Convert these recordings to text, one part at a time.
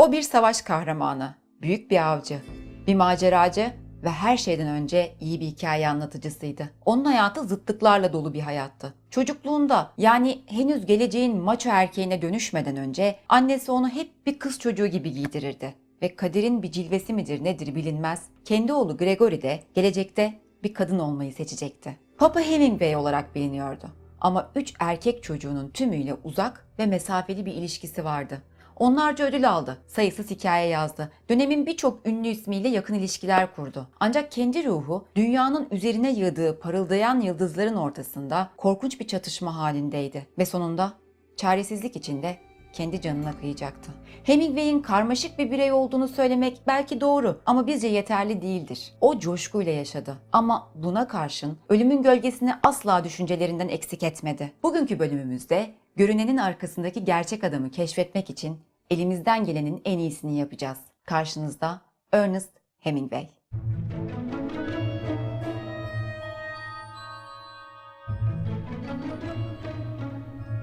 O bir savaş kahramanı, büyük bir avcı, bir maceracı ve her şeyden önce iyi bir hikaye anlatıcısıydı. Onun hayatı zıtlıklarla dolu bir hayattı. Çocukluğunda yani henüz geleceğin maço erkeğine dönüşmeden önce annesi onu hep bir kız çocuğu gibi giydirirdi. Ve kaderin bir cilvesi midir nedir bilinmez. Kendi oğlu Gregory de gelecekte bir kadın olmayı seçecekti. Papa Hemingway olarak biliniyordu. Ama üç erkek çocuğunun tümüyle uzak ve mesafeli bir ilişkisi vardı. Onlarca ödül aldı, sayısız hikaye yazdı. Dönemin birçok ünlü ismiyle yakın ilişkiler kurdu. Ancak kendi ruhu dünyanın üzerine yığdığı parıldayan yıldızların ortasında korkunç bir çatışma halindeydi. Ve sonunda çaresizlik içinde kendi canına kıyacaktı. Hemingway'in karmaşık bir birey olduğunu söylemek belki doğru ama bizce yeterli değildir. O coşkuyla yaşadı ama buna karşın ölümün gölgesini asla düşüncelerinden eksik etmedi. Bugünkü bölümümüzde görünenin arkasındaki gerçek adamı keşfetmek için elimizden gelenin en iyisini yapacağız. Karşınızda Ernest Hemingway.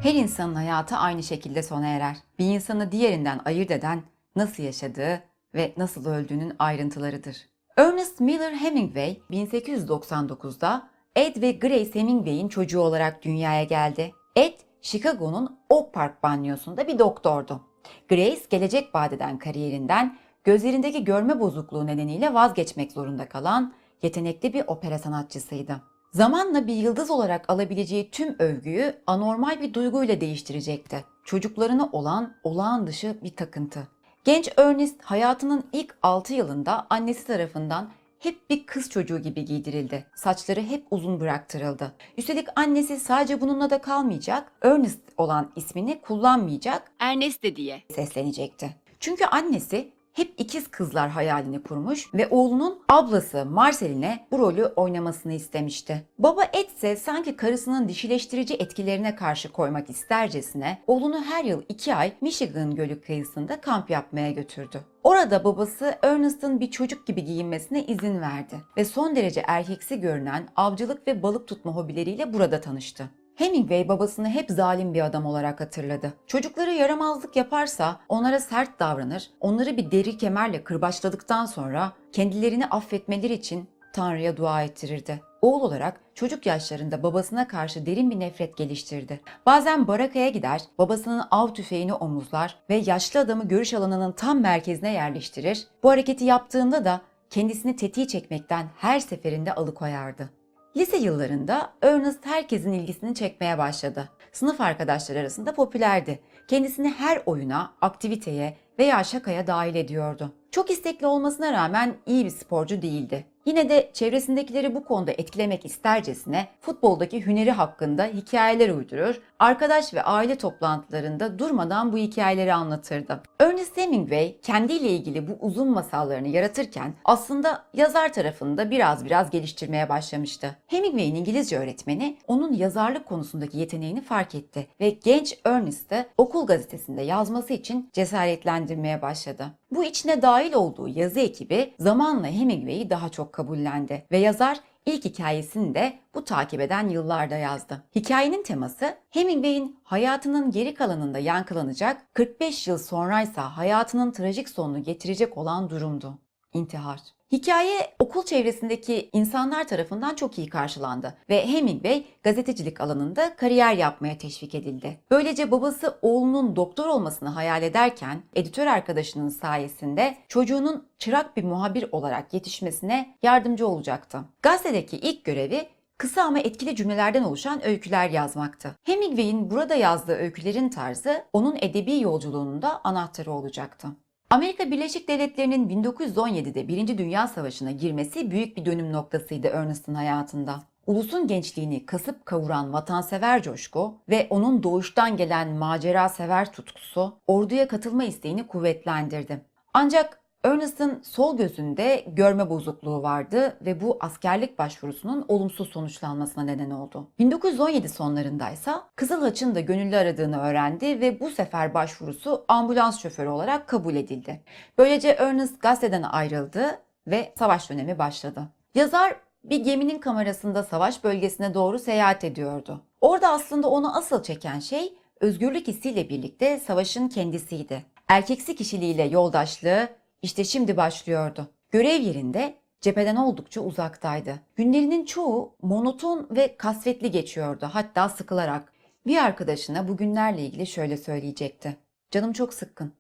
Her insanın hayatı aynı şekilde sona erer. Bir insanı diğerinden ayırt eden nasıl yaşadığı ve nasıl öldüğünün ayrıntılarıdır. Ernest Miller Hemingway 1899'da Ed ve Grace Hemingway'in çocuğu olarak dünyaya geldi. Ed, Chicago'nun Oak Park banyosunda bir doktordu. Grace, gelecek vadeden kariyerinden gözlerindeki görme bozukluğu nedeniyle vazgeçmek zorunda kalan yetenekli bir opera sanatçısıydı. Zamanla bir yıldız olarak alabileceği tüm övgüyü anormal bir duyguyla değiştirecekti. Çocuklarına olan olağan dışı bir takıntı. Genç Ernest hayatının ilk 6 yılında annesi tarafından hep bir kız çocuğu gibi giydirildi. Saçları hep uzun bıraktırıldı. Üstelik annesi sadece bununla da kalmayacak, Ernest olan ismini kullanmayacak, Erneste diye. seslenecekti. Çünkü annesi hep ikiz kızlar hayalini kurmuş ve oğlunun ablası Marceline bu rolü oynamasını istemişti. Baba Ed ise sanki karısının dişileştirici etkilerine karşı koymak istercesine oğlunu her yıl iki ay Michigan Gölü kıyısında kamp yapmaya götürdü. Orada babası Ernest'ın bir çocuk gibi giyinmesine izin verdi ve son derece erkeksi görünen avcılık ve balık tutma hobileriyle burada tanıştı. Hemingway babasını hep zalim bir adam olarak hatırladı. Çocukları yaramazlık yaparsa onlara sert davranır, onları bir deri kemerle kırbaçladıktan sonra kendilerini affetmeleri için Tanrı'ya dua ettirirdi. Oğul olarak çocuk yaşlarında babasına karşı derin bir nefret geliştirdi. Bazen barakaya gider, babasının av tüfeğini omuzlar ve yaşlı adamı görüş alanının tam merkezine yerleştirir. Bu hareketi yaptığında da kendisini tetiği çekmekten her seferinde alıkoyardı. Lise yıllarında Ernest herkesin ilgisini çekmeye başladı. Sınıf arkadaşları arasında popülerdi. Kendisini her oyuna, aktiviteye veya şakaya dahil ediyordu. Çok istekli olmasına rağmen iyi bir sporcu değildi. Yine de çevresindekileri bu konuda etkilemek istercesine futboldaki hüneri hakkında hikayeler uydurur, arkadaş ve aile toplantılarında durmadan bu hikayeleri anlatırdı. Ernest Hemingway kendiyle ilgili bu uzun masallarını yaratırken aslında yazar tarafını da biraz biraz geliştirmeye başlamıştı. Hemingway'in İngilizce öğretmeni onun yazarlık konusundaki yeteneğini fark etti ve genç Ernest'ı okul gazetesinde yazması için cesaretlendirmeye başladı. Bu içine dahil olduğu yazı ekibi zamanla Hemingway'i daha çok kabullendi ve yazar ilk hikayesini de bu takip eden yıllarda yazdı. Hikayenin teması Hemingway'in hayatının geri kalanında yankılanacak 45 yıl sonraysa hayatının trajik sonunu getirecek olan durumdu. İntihar. Hikaye okul çevresindeki insanlar tarafından çok iyi karşılandı ve Hemingway gazetecilik alanında kariyer yapmaya teşvik edildi. Böylece babası oğlunun doktor olmasını hayal ederken editör arkadaşının sayesinde çocuğunun çırak bir muhabir olarak yetişmesine yardımcı olacaktı. Gazetedeki ilk görevi kısa ama etkili cümlelerden oluşan öyküler yazmaktı. Hemingway'in burada yazdığı öykülerin tarzı onun edebi yolculuğunun da anahtarı olacaktı. Amerika Birleşik Devletleri'nin 1917'de Birinci Dünya Savaşı'na girmesi büyük bir dönüm noktasıydı Ernest'ın hayatında. Ulusun gençliğini kasıp kavuran vatansever coşku ve onun doğuştan gelen macera sever tutkusu orduya katılma isteğini kuvvetlendirdi. Ancak Ernest'ın sol gözünde görme bozukluğu vardı ve bu askerlik başvurusunun olumsuz sonuçlanmasına neden oldu. 1917 sonlarındaysa Kızıl Haç'ın da gönüllü aradığını öğrendi ve bu sefer başvurusu ambulans şoförü olarak kabul edildi. Böylece Ernest gazeteden ayrıldı ve savaş dönemi başladı. Yazar bir geminin kamerasında savaş bölgesine doğru seyahat ediyordu. Orada aslında onu asıl çeken şey özgürlük hissiyle birlikte savaşın kendisiydi. Erkeksi kişiliğiyle yoldaşlığı işte şimdi başlıyordu. Görev yerinde cepheden oldukça uzaktaydı. Günlerinin çoğu monoton ve kasvetli geçiyordu hatta sıkılarak. Bir arkadaşına bugünlerle ilgili şöyle söyleyecekti. Canım çok sıkkın.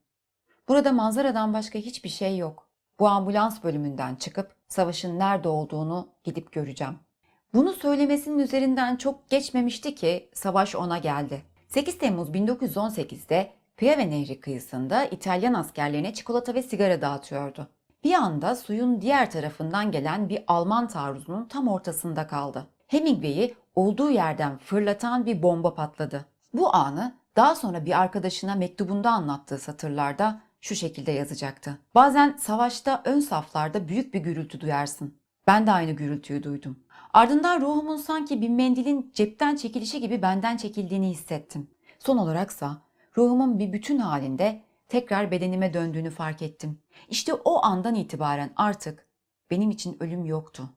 Burada manzaradan başka hiçbir şey yok. Bu ambulans bölümünden çıkıp savaşın nerede olduğunu gidip göreceğim. Bunu söylemesinin üzerinden çok geçmemişti ki savaş ona geldi. 8 Temmuz 1918'de Piave Nehri kıyısında İtalyan askerlerine çikolata ve sigara dağıtıyordu. Bir anda suyun diğer tarafından gelen bir Alman taarruzunun tam ortasında kaldı. Hemingway'i olduğu yerden fırlatan bir bomba patladı. Bu anı daha sonra bir arkadaşına mektubunda anlattığı satırlarda şu şekilde yazacaktı. Bazen savaşta ön saflarda büyük bir gürültü duyarsın. Ben de aynı gürültüyü duydum. Ardından ruhumun sanki bir mendilin cepten çekilişi gibi benden çekildiğini hissettim. Son olaraksa ruhumun bir bütün halinde tekrar bedenime döndüğünü fark ettim. İşte o andan itibaren artık benim için ölüm yoktu.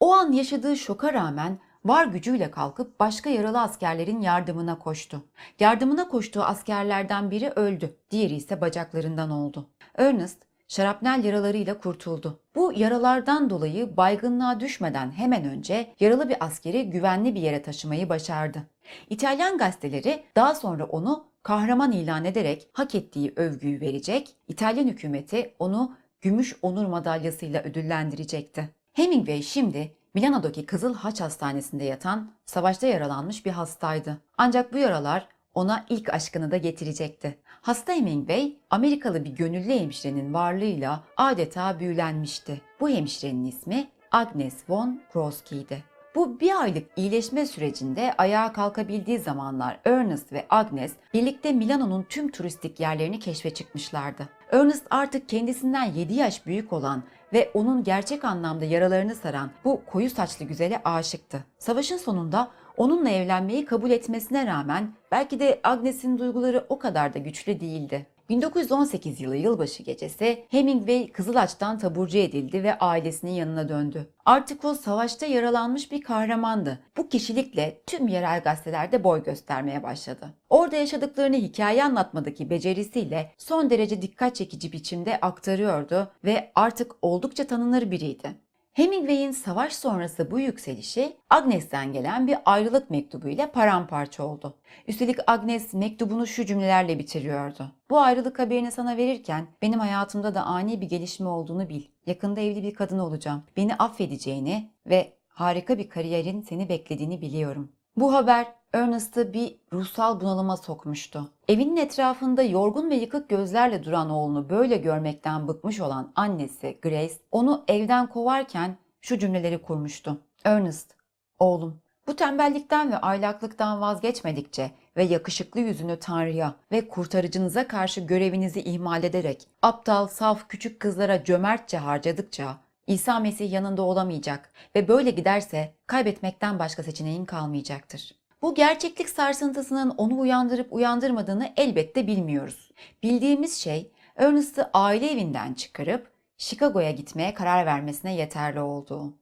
O an yaşadığı şoka rağmen var gücüyle kalkıp başka yaralı askerlerin yardımına koştu. Yardımına koştuğu askerlerden biri öldü, diğeri ise bacaklarından oldu. Ernest şarapnel yaralarıyla kurtuldu. Bu yaralardan dolayı baygınlığa düşmeden hemen önce yaralı bir askeri güvenli bir yere taşımayı başardı. İtalyan gazeteleri daha sonra onu kahraman ilan ederek hak ettiği övgüyü verecek, İtalyan hükümeti onu gümüş onur madalyasıyla ödüllendirecekti. Hemingway şimdi Milano'daki Kızıl Haç Hastanesi'nde yatan, savaşta yaralanmış bir hastaydı. Ancak bu yaralar ona ilk aşkını da getirecekti. Hasta Hemingway, Amerikalı bir gönüllü hemşirenin varlığıyla adeta büyülenmişti. Bu hemşirenin ismi Agnes von Kroski'ydi. Bu bir aylık iyileşme sürecinde ayağa kalkabildiği zamanlar Ernest ve Agnes birlikte Milano'nun tüm turistik yerlerini keşfe çıkmışlardı. Ernest artık kendisinden 7 yaş büyük olan ve onun gerçek anlamda yaralarını saran bu koyu saçlı güzele aşıktı. Savaşın sonunda onunla evlenmeyi kabul etmesine rağmen belki de Agnes'in duyguları o kadar da güçlü değildi. 1918 yılı yılbaşı gecesi Hemingway Kızılaç'tan taburcu edildi ve ailesinin yanına döndü. Artık o savaşta yaralanmış bir kahramandı. Bu kişilikle tüm yerel gazetelerde boy göstermeye başladı. Orada yaşadıklarını hikaye anlatmadaki becerisiyle son derece dikkat çekici biçimde aktarıyordu ve artık oldukça tanınır biriydi. Hemingway'in savaş sonrası bu yükselişi Agnes'ten gelen bir ayrılık mektubu ile paramparça oldu. Üstelik Agnes mektubunu şu cümlelerle bitiriyordu. Bu ayrılık haberini sana verirken benim hayatımda da ani bir gelişme olduğunu bil. Yakında evli bir kadın olacağım. Beni affedeceğini ve harika bir kariyerin seni beklediğini biliyorum. Bu haber Ernest'ı bir ruhsal bunalıma sokmuştu. Evinin etrafında yorgun ve yıkık gözlerle duran oğlunu böyle görmekten bıkmış olan annesi Grace onu evden kovarken şu cümleleri kurmuştu. Ernest, oğlum bu tembellikten ve aylaklıktan vazgeçmedikçe ve yakışıklı yüzünü Tanrı'ya ve kurtarıcınıza karşı görevinizi ihmal ederek aptal, saf küçük kızlara cömertçe harcadıkça İsa Mesih yanında olamayacak ve böyle giderse kaybetmekten başka seçeneğin kalmayacaktır. Bu gerçeklik sarsıntısının onu uyandırıp uyandırmadığını elbette bilmiyoruz. Bildiğimiz şey Ernest'ı aile evinden çıkarıp Chicago'ya gitmeye karar vermesine yeterli olduğu.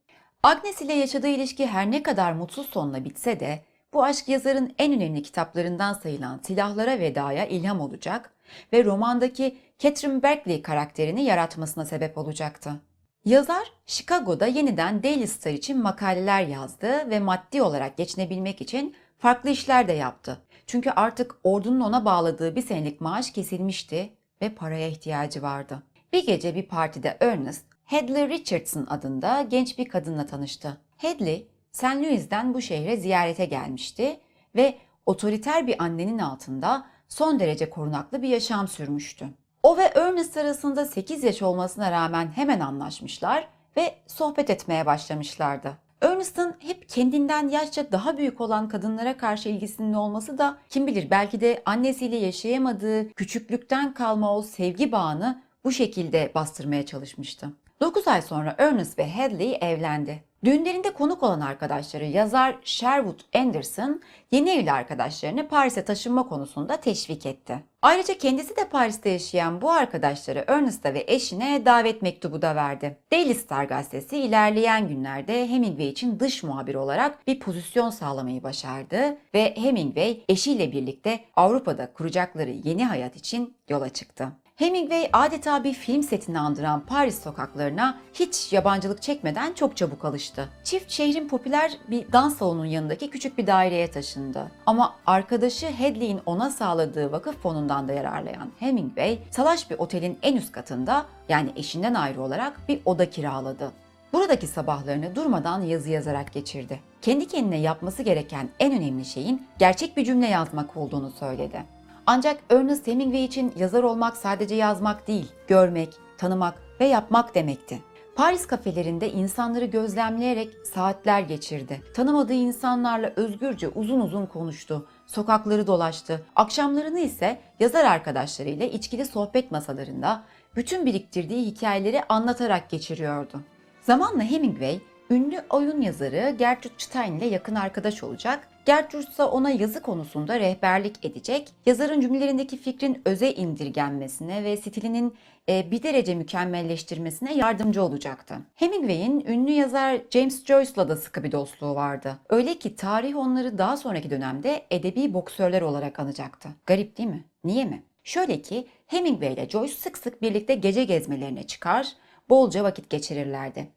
Agnes ile yaşadığı ilişki her ne kadar mutsuz sonla bitse de bu aşk yazarın en önemli kitaplarından sayılan Silahlara Veda'ya ilham olacak ve romandaki Catherine Berkeley karakterini yaratmasına sebep olacaktı. Yazar, Chicago'da yeniden Daily Star için makaleler yazdı ve maddi olarak geçinebilmek için farklı işler de yaptı. Çünkü artık ordunun ona bağladığı bir senelik maaş kesilmişti ve paraya ihtiyacı vardı. Bir gece bir partide Ernest, Hadley Richardson adında genç bir kadınla tanıştı. Hadley, St. Louis'den bu şehre ziyarete gelmişti ve otoriter bir annenin altında son derece korunaklı bir yaşam sürmüştü. O ve Ernest arasında 8 yaş olmasına rağmen hemen anlaşmışlar ve sohbet etmeye başlamışlardı. Ernest'ın hep kendinden yaşça daha büyük olan kadınlara karşı ilgisinin olması da kim bilir belki de annesiyle yaşayamadığı küçüklükten kalma o sevgi bağını bu şekilde bastırmaya çalışmıştı. 9 ay sonra Ernest ve Hadley evlendi. Düğünlerinde konuk olan arkadaşları yazar Sherwood Anderson yeni evli arkadaşlarını Paris'e taşınma konusunda teşvik etti. Ayrıca kendisi de Paris'te yaşayan bu arkadaşları Ernest'a ve eşine davet mektubu da verdi. Daily Star gazetesi ilerleyen günlerde Hemingway için dış muhabir olarak bir pozisyon sağlamayı başardı ve Hemingway eşiyle birlikte Avrupa'da kuracakları yeni hayat için yola çıktı. Hemingway adeta bir film setini andıran Paris sokaklarına hiç yabancılık çekmeden çok çabuk alıştı. Çift şehrin popüler bir dans salonunun yanındaki küçük bir daireye taşındı. Ama arkadaşı Hadley'in ona sağladığı vakıf fonundan da yararlayan Hemingway, salaş bir otelin en üst katında yani eşinden ayrı olarak bir oda kiraladı. Buradaki sabahlarını durmadan yazı yazarak geçirdi. Kendi kendine yapması gereken en önemli şeyin gerçek bir cümle yazmak olduğunu söyledi. Ancak Ernest Hemingway için yazar olmak sadece yazmak değil, görmek, tanımak ve yapmak demekti. Paris kafelerinde insanları gözlemleyerek saatler geçirdi. Tanımadığı insanlarla özgürce uzun uzun konuştu. Sokakları dolaştı. Akşamlarını ise yazar arkadaşlarıyla içkili sohbet masalarında bütün biriktirdiği hikayeleri anlatarak geçiriyordu. Zamanla Hemingway, ünlü oyun yazarı Gertrude Stein ile yakın arkadaş olacak. Gertrude ise ona yazı konusunda rehberlik edecek. Yazarın cümlelerindeki fikrin öze indirgenmesine ve stilinin e, bir derece mükemmelleştirmesine yardımcı olacaktı. Hemingway'in ünlü yazar James Joyce'la da sıkı bir dostluğu vardı. Öyle ki tarih onları daha sonraki dönemde edebi boksörler olarak anacaktı. Garip değil mi? Niye mi? Şöyle ki Hemingway ile Joyce sık sık birlikte gece gezmelerine çıkar, bolca vakit geçirirlerdi.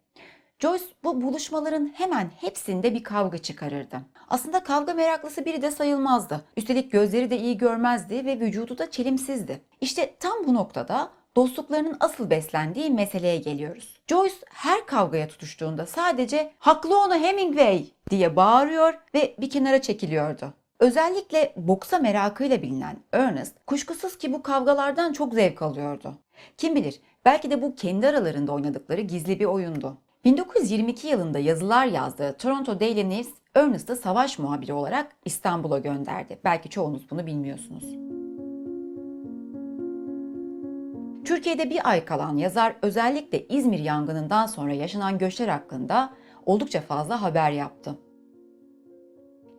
Joyce bu buluşmaların hemen hepsinde bir kavga çıkarırdı. Aslında kavga meraklısı biri de sayılmazdı. Üstelik gözleri de iyi görmezdi ve vücudu da çelimsizdi. İşte tam bu noktada dostluklarının asıl beslendiği meseleye geliyoruz. Joyce her kavgaya tutuştuğunda sadece haklı onu Hemingway diye bağırıyor ve bir kenara çekiliyordu. Özellikle boksa merakıyla bilinen Ernest kuşkusuz ki bu kavgalardan çok zevk alıyordu. Kim bilir belki de bu kendi aralarında oynadıkları gizli bir oyundu. 1922 yılında yazılar yazdığı Toronto Daily News, Ernest'ı savaş muhabiri olarak İstanbul'a gönderdi. Belki çoğunuz bunu bilmiyorsunuz. Türkiye'de bir ay kalan yazar özellikle İzmir yangınından sonra yaşanan göçler hakkında oldukça fazla haber yaptı.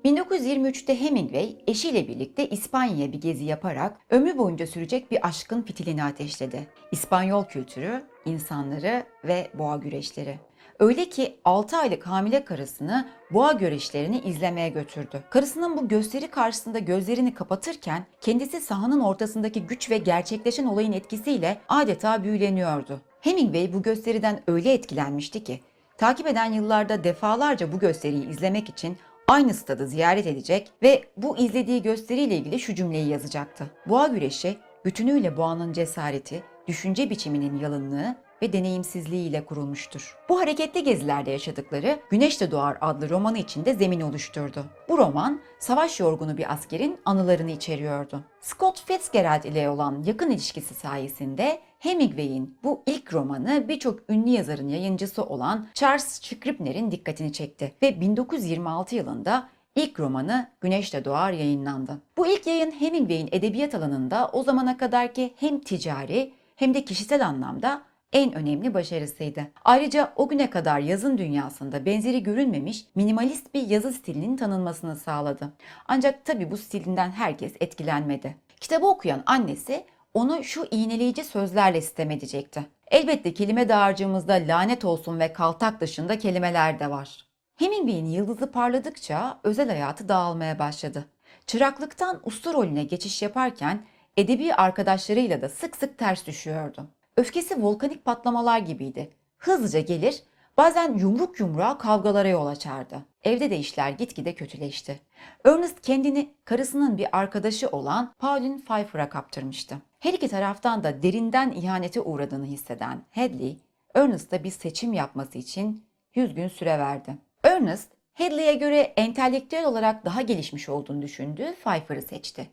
1923'te Hemingway eşiyle birlikte İspanya'ya bir gezi yaparak ömrü boyunca sürecek bir aşkın fitilini ateşledi. İspanyol kültürü, insanları ve boğa güreşleri. Öyle ki 6 aylık hamile karısını boğa güreşlerini izlemeye götürdü. Karısının bu gösteri karşısında gözlerini kapatırken kendisi sahanın ortasındaki güç ve gerçekleşen olayın etkisiyle adeta büyüleniyordu. Hemingway bu gösteriden öyle etkilenmişti ki takip eden yıllarda defalarca bu gösteriyi izlemek için aynı stadı ziyaret edecek ve bu izlediği gösteriyle ilgili şu cümleyi yazacaktı. Boğa güreşi bütünüyle boğanın cesareti, düşünce biçiminin yalınlığı ve deneyimsizliğiyle kurulmuştur. Bu hareketli gezilerde yaşadıkları Güneş de Doğar adlı romanı içinde zemin oluşturdu. Bu roman savaş yorgunu bir askerin anılarını içeriyordu. Scott Fitzgerald ile olan yakın ilişkisi sayesinde Hemingway'in bu ilk romanı birçok ünlü yazarın yayıncısı olan Charles Scribner'in dikkatini çekti ve 1926 yılında ilk romanı Güneşte Doğar yayınlandı. Bu ilk yayın Hemingway'in edebiyat alanında o zamana kadarki hem ticari hem de kişisel anlamda en önemli başarısıydı. Ayrıca o güne kadar yazın dünyasında benzeri görülmemiş minimalist bir yazı stilinin tanınmasını sağladı. Ancak tabi bu stilinden herkes etkilenmedi. Kitabı okuyan annesi onu şu iğneleyici sözlerle sitem edecekti. Elbette kelime dağarcığımızda lanet olsun ve kaltak dışında kelimeler de var. Hemingway'in yıldızı parladıkça özel hayatı dağılmaya başladı. Çıraklıktan usta rolüne geçiş yaparken edebi arkadaşlarıyla da sık sık ters düşüyordu. Öfkesi volkanik patlamalar gibiydi. Hızlıca gelir, bazen yumruk yumruğa kavgalara yol açardı. Evde de işler gitgide kötüleşti. Ernest kendini karısının bir arkadaşı olan Pauline Pfeiffer'a kaptırmıştı. Her iki taraftan da derinden ihanete uğradığını hisseden Hadley, Ernest'a bir seçim yapması için 100 gün süre verdi. Ernest, Hadley'e göre entelektüel olarak daha gelişmiş olduğunu düşündüğü Pfeiffer'ı seçti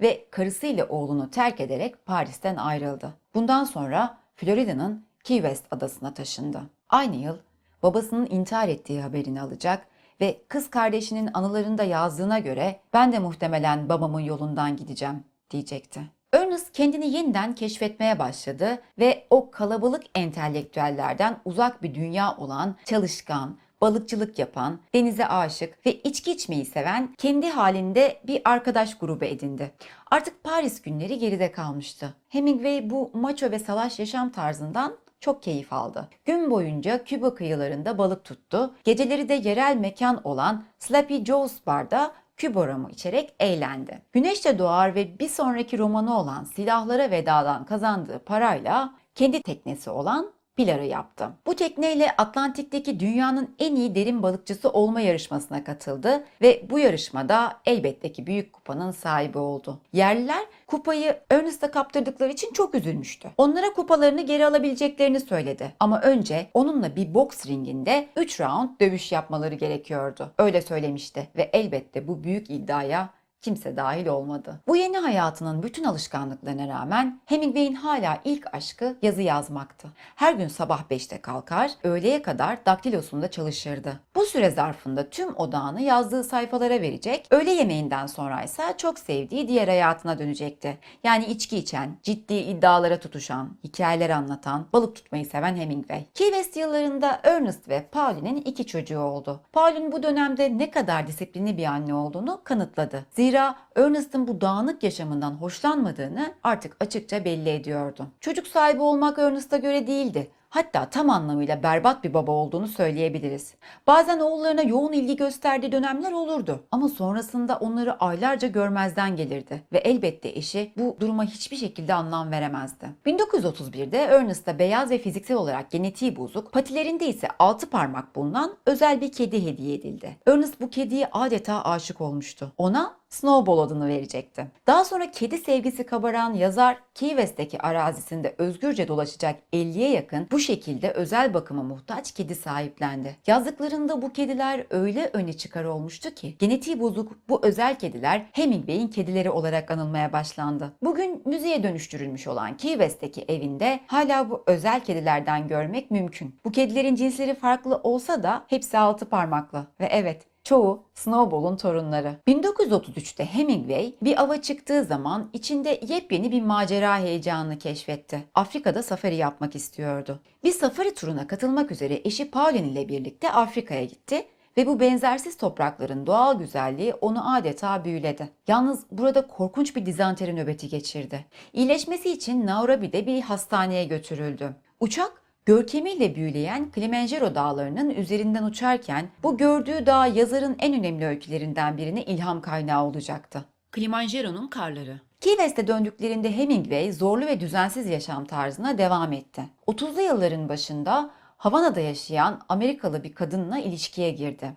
ve karısıyla oğlunu terk ederek Paris'ten ayrıldı. Bundan sonra Florida'nın Key West adasına taşındı. Aynı yıl babasının intihar ettiği haberini alacak ve kız kardeşinin anılarında yazdığına göre ben de muhtemelen babamın yolundan gideceğim diyecekti. Ernest kendini yeniden keşfetmeye başladı ve o kalabalık entelektüellerden uzak bir dünya olan çalışkan, balıkçılık yapan, denize aşık ve içki içmeyi seven kendi halinde bir arkadaş grubu edindi. Artık Paris günleri geride kalmıştı. Hemingway bu maço ve salaş yaşam tarzından çok keyif aldı. Gün boyunca Küba kıyılarında balık tuttu. Geceleri de yerel mekan olan Slappy Joe's Bar'da Küba romu içerek eğlendi. Güneşte doğar ve bir sonraki romanı olan Silahlara Veda'dan kazandığı parayla kendi teknesi olan Pilar'ı yaptı. Bu tekneyle Atlantik'teki dünyanın en iyi derin balıkçısı olma yarışmasına katıldı ve bu yarışmada elbette ki büyük kupanın sahibi oldu. Yerliler kupayı Ernest'a kaptırdıkları için çok üzülmüştü. Onlara kupalarını geri alabileceklerini söyledi. Ama önce onunla bir boks ringinde 3 round dövüş yapmaları gerekiyordu. Öyle söylemişti ve elbette bu büyük iddiaya kimse dahil olmadı. Bu yeni hayatının bütün alışkanlıklarına rağmen Hemingway'in hala ilk aşkı yazı yazmaktı. Her gün sabah 5'te kalkar, öğleye kadar daktilosunda çalışırdı. Bu süre zarfında tüm odağını yazdığı sayfalara verecek, öğle yemeğinden sonra ise çok sevdiği diğer hayatına dönecekti. Yani içki içen, ciddi iddialara tutuşan, hikayeler anlatan, balık tutmayı seven Hemingway. Key West yıllarında Ernest ve Pauline'in iki çocuğu oldu. Pauline bu dönemde ne kadar disiplinli bir anne olduğunu kanıtladı. Zira Ernest'ın bu dağınık yaşamından hoşlanmadığını artık açıkça belli ediyordu. Çocuk sahibi olmak Ernest'a göre değildi. Hatta tam anlamıyla berbat bir baba olduğunu söyleyebiliriz. Bazen oğullarına yoğun ilgi gösterdiği dönemler olurdu ama sonrasında onları aylarca görmezden gelirdi ve elbette eşi bu duruma hiçbir şekilde anlam veremezdi. 1931'de Ernest'a beyaz ve fiziksel olarak genetiği bozuk, patilerinde ise altı parmak bulunan özel bir kedi hediye edildi. Ernest bu kediye adeta aşık olmuştu. Ona Snowball adını verecekti. Daha sonra kedi sevgisi kabaran yazar Key West'teki arazisinde özgürce dolaşacak 50'ye yakın bu şekilde özel bakıma muhtaç kedi sahiplendi. Yazdıklarında bu kediler öyle öne çıkar olmuştu ki genetiği bozuk bu özel kediler Hemingway'in kedileri olarak anılmaya başlandı. Bugün müzeye dönüştürülmüş olan Key West'teki evinde hala bu özel kedilerden görmek mümkün. Bu kedilerin cinsleri farklı olsa da hepsi altı parmaklı ve evet Çoğu Snowball'un torunları. 1933'te Hemingway bir ava çıktığı zaman içinde yepyeni bir macera heyecanını keşfetti. Afrika'da safari yapmak istiyordu. Bir safari turuna katılmak üzere eşi Pauline ile birlikte Afrika'ya gitti ve bu benzersiz toprakların doğal güzelliği onu adeta büyüledi. Yalnız burada korkunç bir dizanteri nöbeti geçirdi. İyileşmesi için Nairobi'de bir hastaneye götürüldü. Uçak Görkemiyle büyüleyen Kilimanjaro dağlarının üzerinden uçarken bu gördüğü dağ yazarın en önemli öykülerinden birine ilham kaynağı olacaktı. Kilimanjaro'nun karları. Key West'e döndüklerinde Hemingway zorlu ve düzensiz yaşam tarzına devam etti. 30'lu yılların başında Havana'da yaşayan Amerikalı bir kadınla ilişkiye girdi.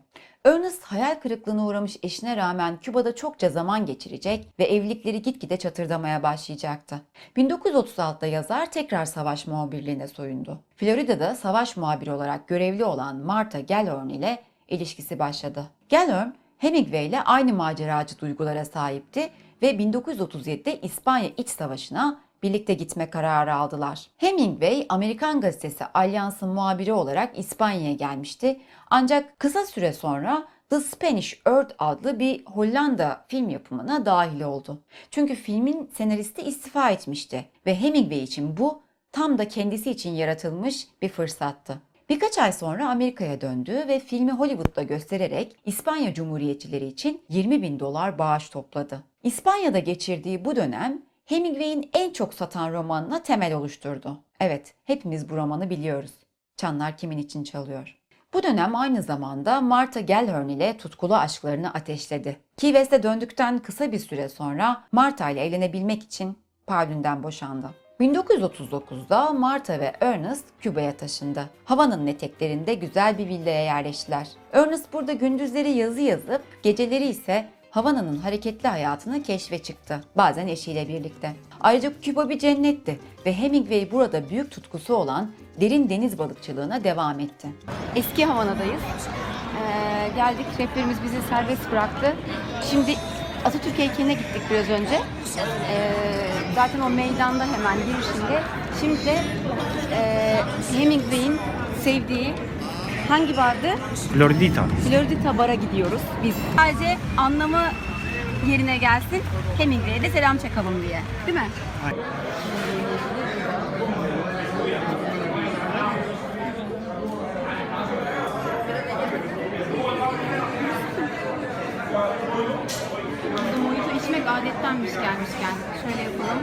Ernest hayal kırıklığına uğramış eşine rağmen Küba'da çokça zaman geçirecek ve evlilikleri gitgide çatırdamaya başlayacaktı. 1936'da yazar tekrar savaş muhabirliğine soyundu. Florida'da savaş muhabiri olarak görevli olan Martha Gellhorn ile ilişkisi başladı. Gellhorn, Hemingway ile aynı maceracı duygulara sahipti ve 1937'de İspanya İç Savaşı'na birlikte gitme kararı aldılar. Hemingway Amerikan gazetesi Alyans'ın muhabiri olarak İspanya'ya gelmişti. Ancak kısa süre sonra The Spanish Earth adlı bir Hollanda film yapımına dahil oldu. Çünkü filmin senaristi istifa etmişti ve Hemingway için bu tam da kendisi için yaratılmış bir fırsattı. Birkaç ay sonra Amerika'ya döndü ve filmi Hollywood'da göstererek İspanya Cumhuriyetçileri için 20 bin dolar bağış topladı. İspanya'da geçirdiği bu dönem Hemingway'in en çok satan romanına temel oluşturdu. Evet, hepimiz bu romanı biliyoruz. Çanlar kimin için çalıyor? Bu dönem aynı zamanda Martha Gellhorn ile tutkulu aşklarını ateşledi. Key West'e döndükten kısa bir süre sonra Martha ile evlenebilmek için Pauline'den boşandı. 1939'da Martha ve Ernest Küba'ya taşındı. Havanın eteklerinde güzel bir villaya yerleştiler. Ernest burada gündüzleri yazı yazıp geceleri ise Havana'nın hareketli hayatını keşfe çıktı. Bazen eşiyle birlikte. Ayrıca Küba bir cennetti ve Hemingway burada büyük tutkusu olan derin deniz balıkçılığına devam etti. Eski Havana'dayız. Ee, geldik, rehberimiz bizi serbest bıraktı. Şimdi Atatürk heykeline gittik biraz önce. Ee, zaten o meydanda hemen girişinde. Şimdi e, Hemingway'in sevdiği hangi bardı? Floridita. Floridita Bar'a gidiyoruz biz. Sadece anlamı yerine gelsin. Hemingway'e de selam çakalım diye. Değil mi? İçmek adettenmiş gelmişken. Şöyle yapalım.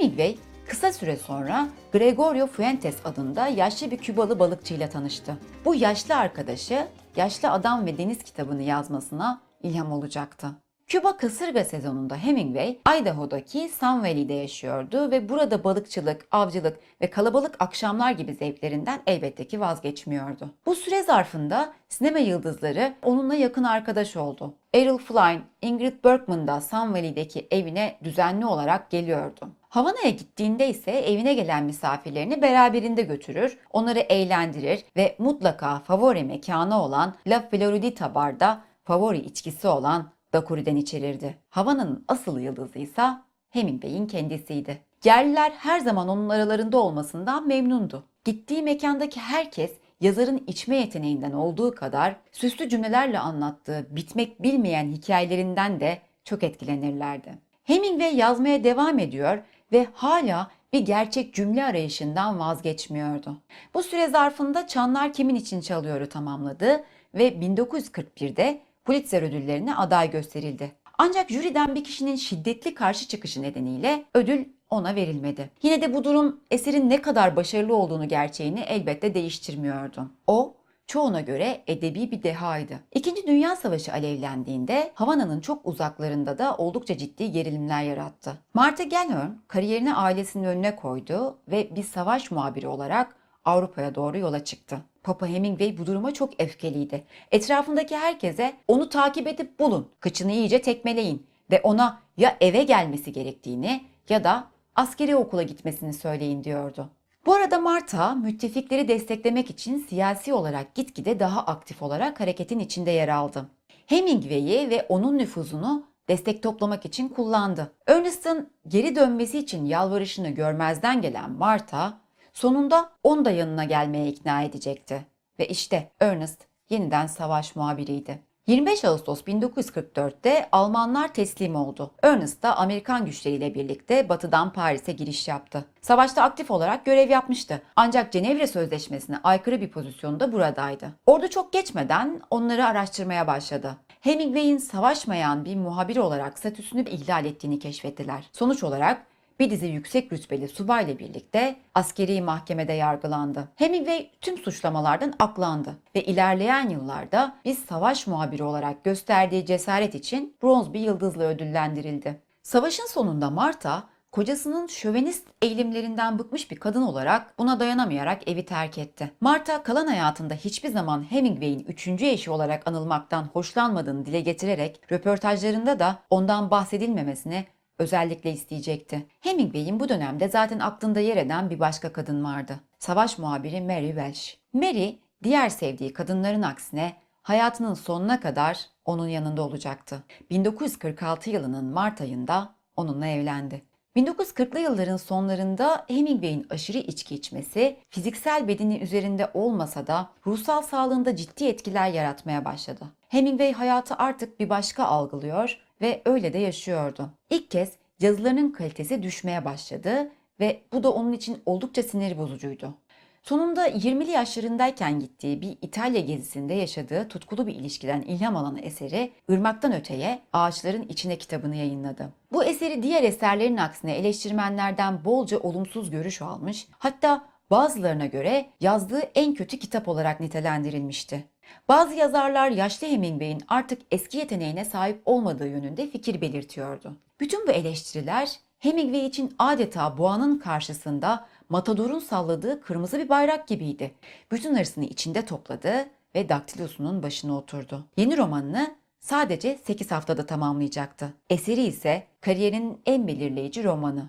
Hemingway kısa süre sonra Gregorio Fuentes adında yaşlı bir Kübalı balıkçıyla tanıştı. Bu yaşlı arkadaşı Yaşlı Adam ve Deniz kitabını yazmasına ilham olacaktı. Küba kasırga sezonunda Hemingway, Idaho'daki Sun Valley'de yaşıyordu ve burada balıkçılık, avcılık ve kalabalık akşamlar gibi zevklerinden elbette ki vazgeçmiyordu. Bu süre zarfında sinema yıldızları onunla yakın arkadaş oldu. Errol Flynn, Ingrid Bergman da Sun Valley'deki evine düzenli olarak geliyordu. Havana'ya gittiğinde ise evine gelen misafirlerini beraberinde götürür, onları eğlendirir ve mutlaka favori mekanı olan La Floridita Bar'da favori içkisi olan Dakuri'den içirirdi. Havana'nın asıl yıldızı ise Hemingway'in kendisiydi. Yerliler her zaman onun aralarında olmasından memnundu. Gittiği mekandaki herkes yazarın içme yeteneğinden olduğu kadar süslü cümlelerle anlattığı bitmek bilmeyen hikayelerinden de çok etkilenirlerdi. Hemingway yazmaya devam ediyor ve hala bir gerçek cümle arayışından vazgeçmiyordu. Bu süre zarfında Çanlar Kimin için Çalıyor'u tamamladı ve 1941'de Pulitzer ödüllerine aday gösterildi. Ancak jüriden bir kişinin şiddetli karşı çıkışı nedeniyle ödül ona verilmedi. Yine de bu durum eserin ne kadar başarılı olduğunu gerçeğini elbette değiştirmiyordu. O çoğuna göre edebi bir dehaydı. İkinci Dünya Savaşı alevlendiğinde Havana'nın çok uzaklarında da oldukça ciddi gerilimler yarattı. Martha Gellhorn kariyerini ailesinin önüne koydu ve bir savaş muhabiri olarak Avrupa'ya doğru yola çıktı. Papa Hemingway bu duruma çok öfkeliydi. Etrafındaki herkese onu takip edip bulun, kıçını iyice tekmeleyin ve ona ya eve gelmesi gerektiğini ya da askeri okula gitmesini söyleyin diyordu. Bu arada Marta müttefikleri desteklemek için siyasi olarak gitgide daha aktif olarak hareketin içinde yer aldı. Hemingway'i ve onun nüfuzunu destek toplamak için kullandı. Ernest'ın geri dönmesi için yalvarışını görmezden gelen Marta sonunda onu da yanına gelmeye ikna edecekti. Ve işte Ernest yeniden savaş muhabiriydi. 25 Ağustos 1944'te Almanlar teslim oldu. Ernest da Amerikan güçleriyle birlikte batıdan Paris'e giriş yaptı. Savaşta aktif olarak görev yapmıştı. Ancak Cenevre Sözleşmesi'ne aykırı bir pozisyonda buradaydı. Ordu çok geçmeden onları araştırmaya başladı. Hemingway'in savaşmayan bir muhabir olarak statüsünü ihlal ettiğini keşfettiler. Sonuç olarak bir dizi yüksek rütbeli subayla birlikte askeri mahkemede yargılandı. Hemingway tüm suçlamalardan aklandı ve ilerleyen yıllarda bir savaş muhabiri olarak gösterdiği cesaret için bronz bir yıldızla ödüllendirildi. Savaşın sonunda Marta kocasının şövenist eğilimlerinden bıkmış bir kadın olarak buna dayanamayarak evi terk etti. Marta kalan hayatında hiçbir zaman Hemingway'in üçüncü eşi olarak anılmaktan hoşlanmadığını dile getirerek röportajlarında da ondan bahsedilmemesini özellikle isteyecekti. Hemingway'in bu dönemde zaten aklında yer eden bir başka kadın vardı. Savaş muhabiri Mary Welsh. Mary, diğer sevdiği kadınların aksine hayatının sonuna kadar onun yanında olacaktı. 1946 yılının Mart ayında onunla evlendi. 1940'lı yılların sonlarında Hemingway'in aşırı içki içmesi fiziksel bedeni üzerinde olmasa da ruhsal sağlığında ciddi etkiler yaratmaya başladı. Hemingway hayatı artık bir başka algılıyor ve öyle de yaşıyordu. İlk kez yazılarının kalitesi düşmeye başladı ve bu da onun için oldukça sinir bozucuydu. Sonunda 20'li yaşlarındayken gittiği bir İtalya gezisinde yaşadığı tutkulu bir ilişkiden ilham alan eseri Irmak'tan Öteye Ağaçların İçine kitabını yayınladı. Bu eseri diğer eserlerin aksine eleştirmenlerden bolca olumsuz görüş almış, hatta bazılarına göre yazdığı en kötü kitap olarak nitelendirilmişti. Bazı yazarlar yaşlı Hemingway'in artık eski yeteneğine sahip olmadığı yönünde fikir belirtiyordu. Bütün bu eleştiriler Hemingway için adeta boğanın karşısında matadorun salladığı kırmızı bir bayrak gibiydi. Bütün hırsını içinde topladı ve daktilosunun başına oturdu. Yeni romanını sadece 8 haftada tamamlayacaktı. Eseri ise kariyerinin en belirleyici romanı.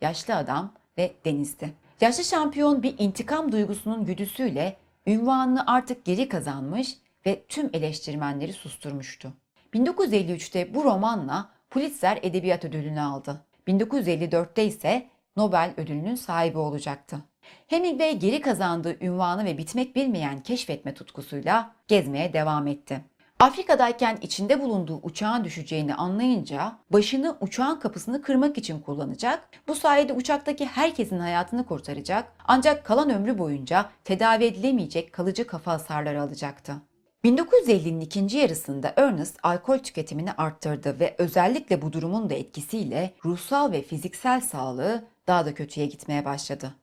Yaşlı Adam ve Deniz'di. Yaşlı şampiyon bir intikam duygusunun güdüsüyle ünvanını artık geri kazanmış ve tüm eleştirmenleri susturmuştu. 1953'te bu romanla Pulitzer Edebiyat Ödülünü aldı. 1954'te ise Nobel ödülünün sahibi olacaktı. Hemingway geri kazandığı ünvanı ve bitmek bilmeyen keşfetme tutkusuyla gezmeye devam etti. Afrika'dayken içinde bulunduğu uçağın düşeceğini anlayınca başını uçağın kapısını kırmak için kullanacak. Bu sayede uçaktaki herkesin hayatını kurtaracak. Ancak kalan ömrü boyunca tedavi edilemeyecek kalıcı kafa hasarları alacaktı. 1950'nin ikinci yarısında Ernest alkol tüketimini arttırdı ve özellikle bu durumun da etkisiyle ruhsal ve fiziksel sağlığı daha da kötüye gitmeye başladı.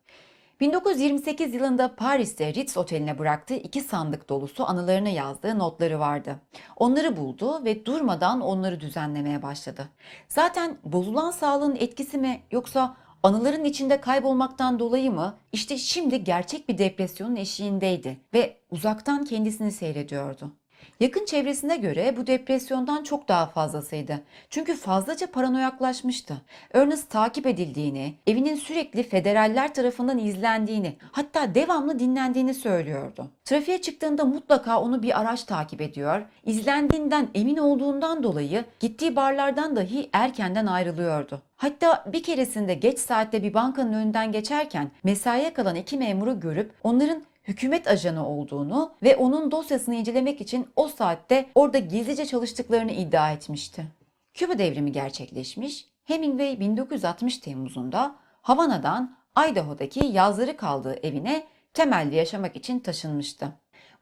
1928 yılında Paris'te Ritz Oteli'ne bıraktığı iki sandık dolusu anılarını yazdığı notları vardı. Onları buldu ve durmadan onları düzenlemeye başladı. Zaten bozulan sağlığın etkisi mi yoksa anıların içinde kaybolmaktan dolayı mı? İşte şimdi gerçek bir depresyonun eşiğindeydi ve uzaktan kendisini seyrediyordu. Yakın çevresine göre bu depresyondan çok daha fazlasıydı. Çünkü fazlaca paranoyaklaşmıştı. Ernest takip edildiğini, evinin sürekli federaller tarafından izlendiğini, hatta devamlı dinlendiğini söylüyordu. Trafiğe çıktığında mutlaka onu bir araç takip ediyor, izlendiğinden emin olduğundan dolayı gittiği barlardan dahi erkenden ayrılıyordu. Hatta bir keresinde geç saatte bir bankanın önünden geçerken mesaiye kalan iki memuru görüp onların hükümet ajanı olduğunu ve onun dosyasını incelemek için o saatte orada gizlice çalıştıklarını iddia etmişti. Küba devrimi gerçekleşmiş, Hemingway 1960 Temmuz'unda Havana'dan Idaho'daki yazları kaldığı evine temelli yaşamak için taşınmıştı.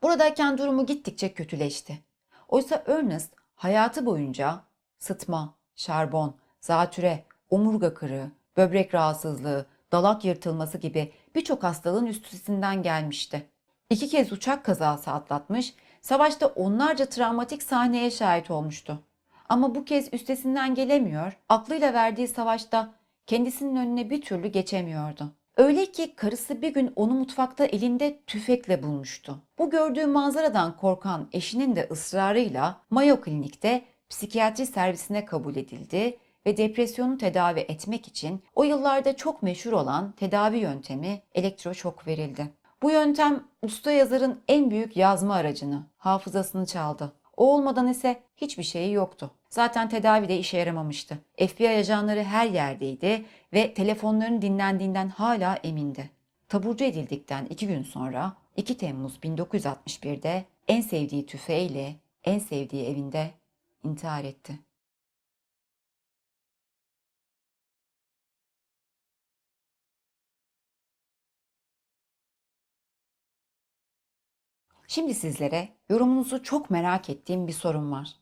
Buradayken durumu gittikçe kötüleşti. Oysa Ernest hayatı boyunca sıtma, şarbon, zatüre, omurga kırığı, böbrek rahatsızlığı, dalak yırtılması gibi birçok hastalığın üstesinden gelmişti. İki kez uçak kazası atlatmış, savaşta onlarca travmatik sahneye şahit olmuştu. Ama bu kez üstesinden gelemiyor, aklıyla verdiği savaşta kendisinin önüne bir türlü geçemiyordu. Öyle ki karısı bir gün onu mutfakta elinde tüfekle bulmuştu. Bu gördüğü manzaradan korkan eşinin de ısrarıyla Mayo Klinik'te psikiyatri servisine kabul edildi ve depresyonu tedavi etmek için o yıllarda çok meşhur olan tedavi yöntemi elektroşok verildi. Bu yöntem usta yazarın en büyük yazma aracını, hafızasını çaldı. O olmadan ise hiçbir şeyi yoktu. Zaten tedavi de işe yaramamıştı. FBI ajanları her yerdeydi ve telefonların dinlendiğinden hala emindi. Taburcu edildikten iki gün sonra 2 Temmuz 1961'de en sevdiği tüfeğiyle en sevdiği evinde intihar etti. Şimdi sizlere yorumunuzu çok merak ettiğim bir sorum var.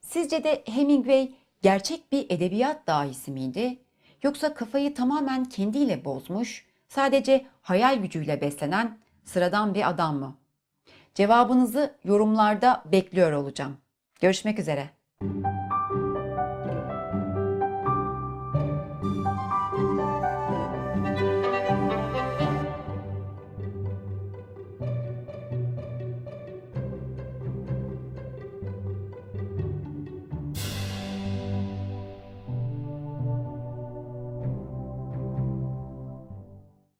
Sizce de Hemingway gerçek bir edebiyat dahisi miydi? Yoksa kafayı tamamen kendiyle bozmuş, sadece hayal gücüyle beslenen sıradan bir adam mı? Cevabınızı yorumlarda bekliyor olacağım. Görüşmek üzere.